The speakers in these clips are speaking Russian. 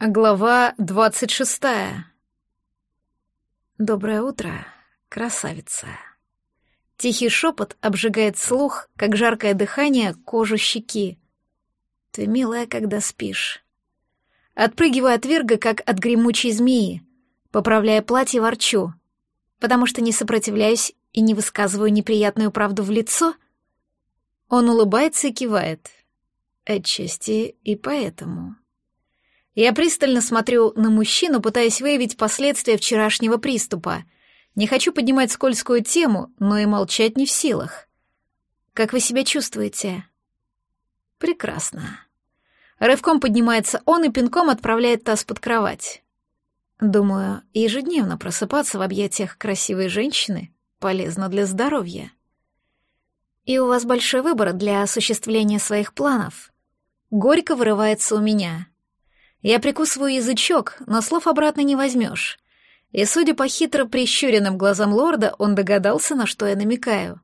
Глава двадцать шестая. Доброе утро, красавица. Тихий шепот обжигает слух, как жаркое дыхание кожу щеки. Ты милая, когда спишь. Отпрыгиваю от Вирга, как от гремучей змеи, поправляя платье, ворчу, потому что не сопротивляюсь и не высказываю неприятную правду в лицо. Он улыбается и кивает. Отчасти и поэтому. Я пристально смотрю на мужчину, пытаясь выявить последствия вчерашнего приступа. Не хочу поднимать скользкую тему, но и молчать не в силах. Как вы себя чувствуете? Прекрасно. Рывком поднимается он и пинком отправляет таз под кровать. Думаю, ежедневно просыпаться в объятиях красивой женщины полезно для здоровья. И у вас большой выбор для осуществления своих планов. Горько вырывается у меня — я прикусываю язычок, но слов обратно не возьмешь. И, судя по хитро прищуренным глазам лорда, он догадался, на что я намекаю.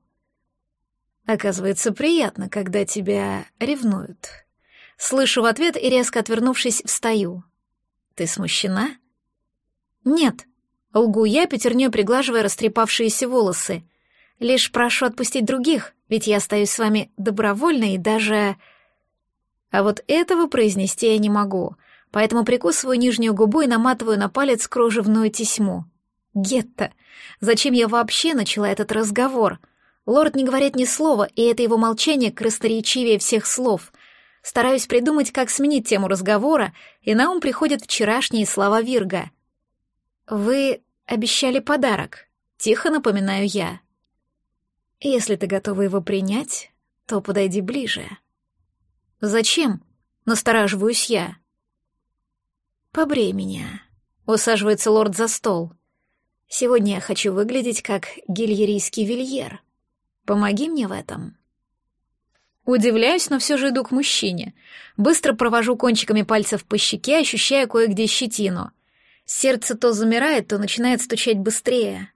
Оказывается, приятно, когда тебя ревнуют. Слышу в ответ и, резко отвернувшись, встаю. Ты смущена? Нет. Лгу я, пятерней приглаживая растрепавшиеся волосы. Лишь прошу отпустить других, ведь я остаюсь с вами добровольно и даже... А вот этого произнести я не могу — поэтому прикусываю нижнюю губу и наматываю на палец кружевную тесьму. Гетто! Зачем я вообще начала этот разговор? Лорд не говорит ни слова, и это его молчание красноречивее всех слов. Стараюсь придумать, как сменить тему разговора, и на ум приходят вчерашние слова Вирга. «Вы обещали подарок», — тихо напоминаю я. «Если ты готова его принять, то подойди ближе». «Зачем?» — настораживаюсь я. «Побрей меня», — усаживается лорд за стол. «Сегодня я хочу выглядеть как гильерийский вильер. Помоги мне в этом». Удивляюсь, но все же иду к мужчине. Быстро провожу кончиками пальцев по щеке, ощущая кое-где щетину. Сердце то замирает, то начинает стучать быстрее.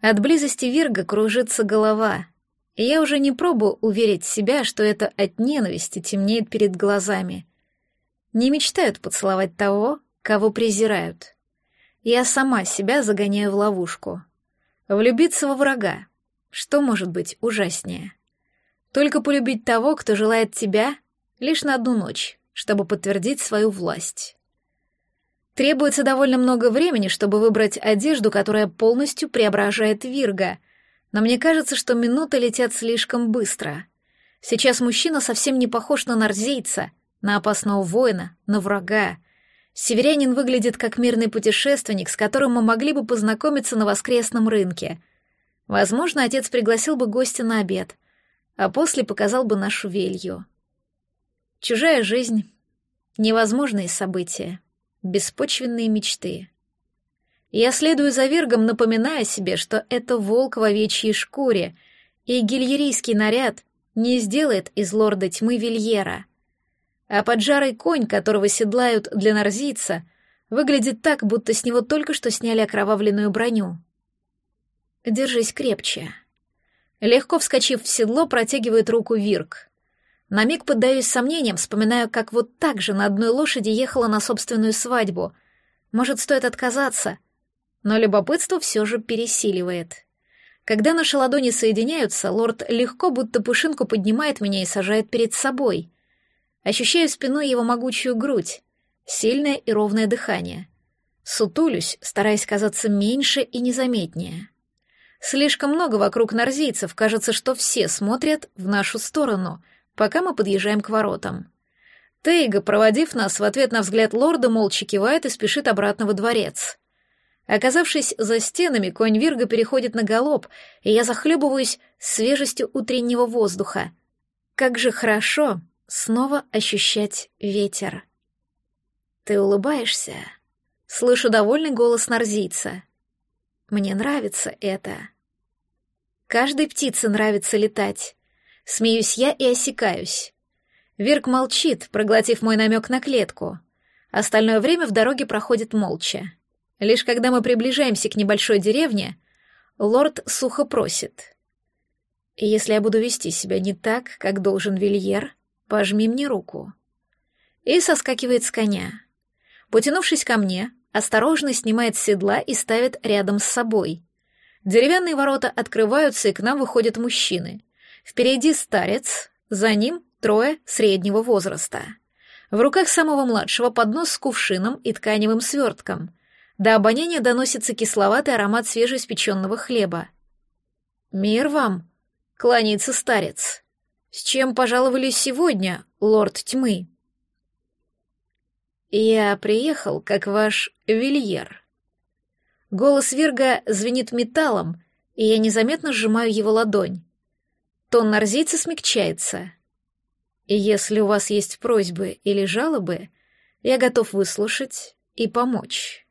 От близости Вирга кружится голова, и я уже не пробую уверить себя, что это от ненависти темнеет перед глазами. Не мечтают поцеловать того, кого презирают. Я сама себя загоняю в ловушку. Влюбиться во врага. Что может быть ужаснее? Только полюбить того, кто желает тебя, лишь на одну ночь, чтобы подтвердить свою власть. Требуется довольно много времени, чтобы выбрать одежду, которая полностью преображает Вирга, но мне кажется, что минуты летят слишком быстро. Сейчас мужчина совсем не похож на нарзейца, на опасного воина, на врага, Северянин выглядит как мирный путешественник, с которым мы могли бы познакомиться на воскресном рынке. Возможно, отец пригласил бы гостя на обед, а после показал бы нашу велью. Чужая жизнь, невозможные события, беспочвенные мечты. Я следую за Вергом, напоминая себе, что это волк в овечьей шкуре, и гильерийский наряд не сделает из лорда тьмы Вильера — а поджарый конь, которого седлают для нарзийца, выглядит так, будто с него только что сняли окровавленную броню. «Держись крепче». Легко вскочив в седло, протягивает руку Вирк. На миг поддаюсь сомнениям, вспоминаю, как вот так же на одной лошади ехала на собственную свадьбу. Может, стоит отказаться? Но любопытство все же пересиливает. Когда наши ладони соединяются, лорд легко, будто пушинку, поднимает меня и сажает перед собой — Ощущаю спиной его могучую грудь, сильное и ровное дыхание. Сутулюсь, стараясь казаться меньше и незаметнее. Слишком много вокруг нарзийцев, кажется, что все смотрят в нашу сторону, пока мы подъезжаем к воротам. Тейга, проводив нас в ответ на взгляд лорда, молча кивает и спешит обратно во дворец. Оказавшись за стенами, конь Вирга переходит на галоп, и я захлебываюсь свежестью утреннего воздуха. Как же хорошо, снова ощущать ветер. Ты улыбаешься? Слышу довольный голос нарзийца. Мне нравится это. Каждой птице нравится летать. Смеюсь я и осекаюсь. Вирк молчит, проглотив мой намек на клетку. Остальное время в дороге проходит молча. Лишь когда мы приближаемся к небольшой деревне, лорд сухо просит. «Если я буду вести себя не так, как должен Вильер, Пожми мне руку. И соскакивает с коня. Потянувшись ко мне, осторожно снимает седла и ставит рядом с собой. Деревянные ворота открываются, и к нам выходят мужчины. Впереди старец, за ним трое среднего возраста. В руках самого младшего поднос с кувшином и тканевым свертком. До обоняния доносится кисловатый аромат свежеиспеченного хлеба. «Мир вам!» — кланяется старец. «С чем пожаловали сегодня, лорд тьмы?» «Я приехал, как ваш вильер». Голос Вирга звенит металлом, и я незаметно сжимаю его ладонь. Тон нарзийца смягчается. Если у вас есть просьбы или жалобы, я готов выслушать и помочь.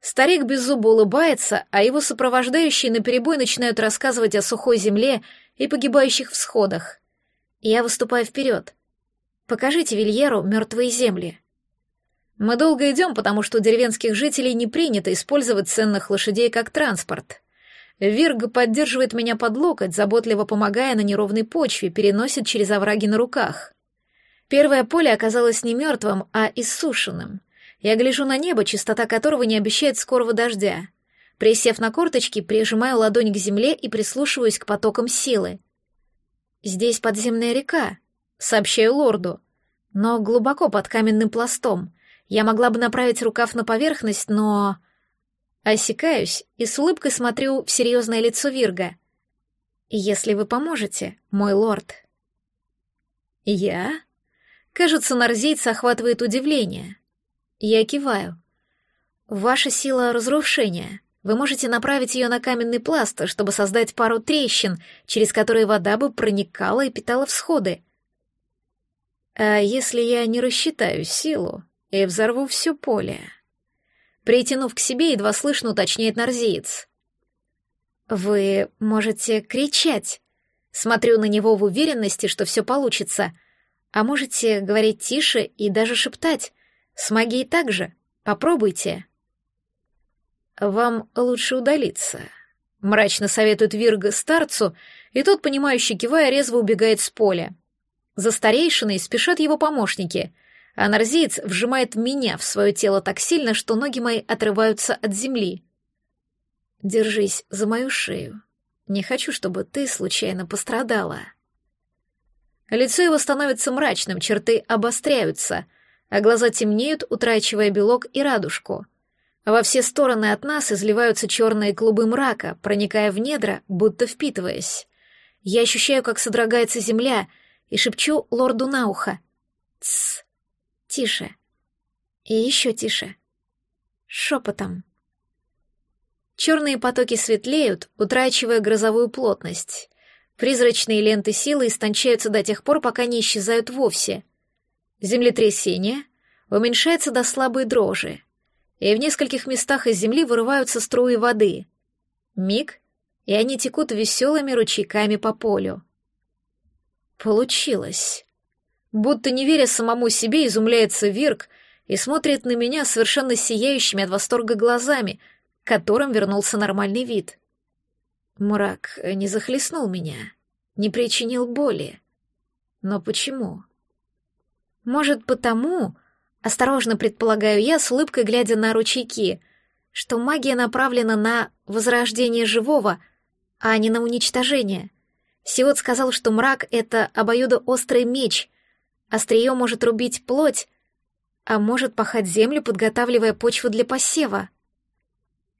Старик беззубо улыбается, а его сопровождающие наперебой начинают рассказывать о сухой земле и погибающих всходах. Я выступаю вперед. Покажите Вильеру мертвые земли. Мы долго идем, потому что у деревенских жителей не принято использовать ценных лошадей как транспорт. Вирг поддерживает меня под локоть, заботливо помогая на неровной почве, переносит через овраги на руках. Первое поле оказалось не мертвым, а иссушенным. Я гляжу на небо, чистота которого не обещает скорого дождя. Присев на корточки, прижимаю ладонь к земле и прислушиваюсь к потокам силы. «Здесь подземная река», — сообщаю лорду, но глубоко под каменным пластом — я могла бы направить рукав на поверхность, но... Осекаюсь и с улыбкой смотрю в серьезное лицо Вирга. «Если вы поможете, мой лорд». «Я?» Кажется, нарзейца охватывает удивление. Я киваю. «Ваша сила разрушения. Вы можете направить ее на каменный пласт, чтобы создать пару трещин, через которые вода бы проникала и питала всходы. А если я не рассчитаю силу?» и взорву все поле. Притянув к себе, едва слышно уточняет нарзиец. «Вы можете кричать». Смотрю на него в уверенности, что все получится. А можете говорить тише и даже шептать. С магией так же. Попробуйте. «Вам лучше удалиться», — мрачно советует Вирга старцу, и тот, понимающий кивая, резво убегает с поля. За старейшиной спешат его помощники — а нарзиец вжимает меня в свое тело так сильно, что ноги мои отрываются от земли. Держись за мою шею. Не хочу, чтобы ты случайно пострадала. Лицо его становится мрачным, черты обостряются, а глаза темнеют, утрачивая белок и радужку. Во все стороны от нас изливаются черные клубы мрака, проникая в недра, будто впитываясь. Я ощущаю, как содрогается земля, и шепчу лорду на ухо. «Тссс, Тише. И еще тише. Шепотом. Черные потоки светлеют, утрачивая грозовую плотность. Призрачные ленты силы истончаются до тех пор, пока не исчезают вовсе. Землетрясение уменьшается до слабой дрожи, и в нескольких местах из земли вырываются струи воды. Миг, и они текут веселыми ручейками по полю. Получилось. Будто не веря самому себе, изумляется Вирк и смотрит на меня совершенно сияющими от восторга глазами, которым вернулся нормальный вид. Мрак не захлестнул меня, не причинил боли. Но почему? Может, потому, осторожно предполагаю я, с улыбкой глядя на ручейки, что магия направлена на возрождение живого, а не на уничтожение. Сиот сказал, что мрак — это обоюдоострый меч — Острие может рубить плоть, а может пахать землю, подготавливая почву для посева.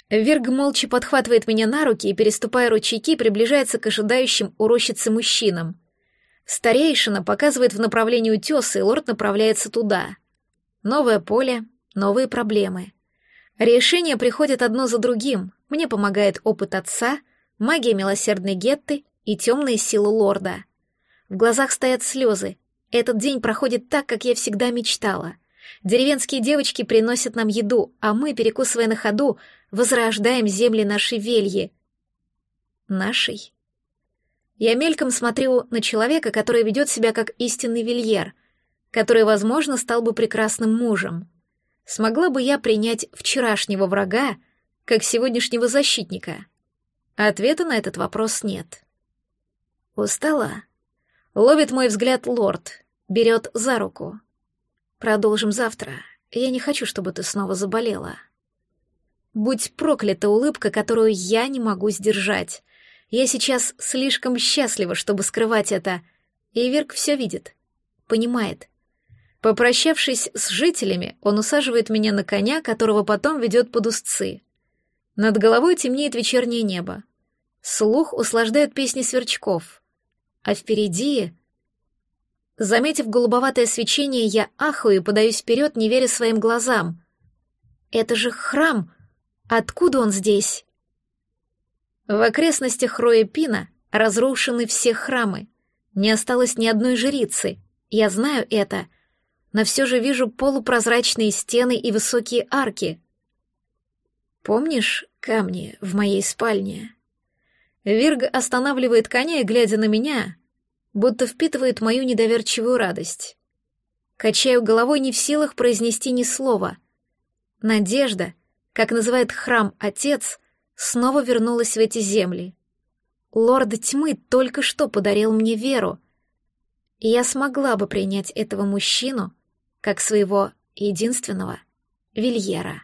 Верг молча подхватывает меня на руки и, переступая ручейки, приближается к ожидающим у мужчинам. Старейшина показывает в направлении утеса, и лорд направляется туда. Новое поле, новые проблемы. Решения приходят одно за другим. Мне помогает опыт отца, магия милосердной Гетты и темные силы лорда. В глазах стоят слезы, этот день проходит так, как я всегда мечтала. Деревенские девочки приносят нам еду, а мы, перекусывая на ходу, возрождаем земли нашей вельи. Нашей. Я мельком смотрю на человека, который ведет себя как истинный вильер, который, возможно, стал бы прекрасным мужем. Смогла бы я принять вчерашнего врага, как сегодняшнего защитника? Ответа на этот вопрос нет. Устала? Ловит мой взгляд лорд, берет за руку. Продолжим завтра. я не хочу, чтобы ты снова заболела. Будь проклята улыбка, которую я не могу сдержать. Я сейчас слишком счастлива, чтобы скрывать это. И Вирк все видит, понимает. Попрощавшись с жителями, он усаживает меня на коня, которого потом ведет под узцы. Над головой темнеет вечернее небо. Слух услаждают песни сверчков. А впереди... Заметив голубоватое свечение, я ахаю и подаюсь вперед, не веря своим глазам. Это же храм! Откуда он здесь? В окрестностях Роепина разрушены все храмы. Не осталось ни одной жрицы. Я знаю это, но все же вижу полупрозрачные стены и высокие арки. Помнишь камни в моей спальне? Вирг останавливает коня и, глядя на меня, будто впитывает мою недоверчивую радость. Качаю головой не в силах произнести ни слова. Надежда, как называет храм отец, снова вернулась в эти земли. Лорд тьмы только что подарил мне веру, и я смогла бы принять этого мужчину как своего единственного Вильера.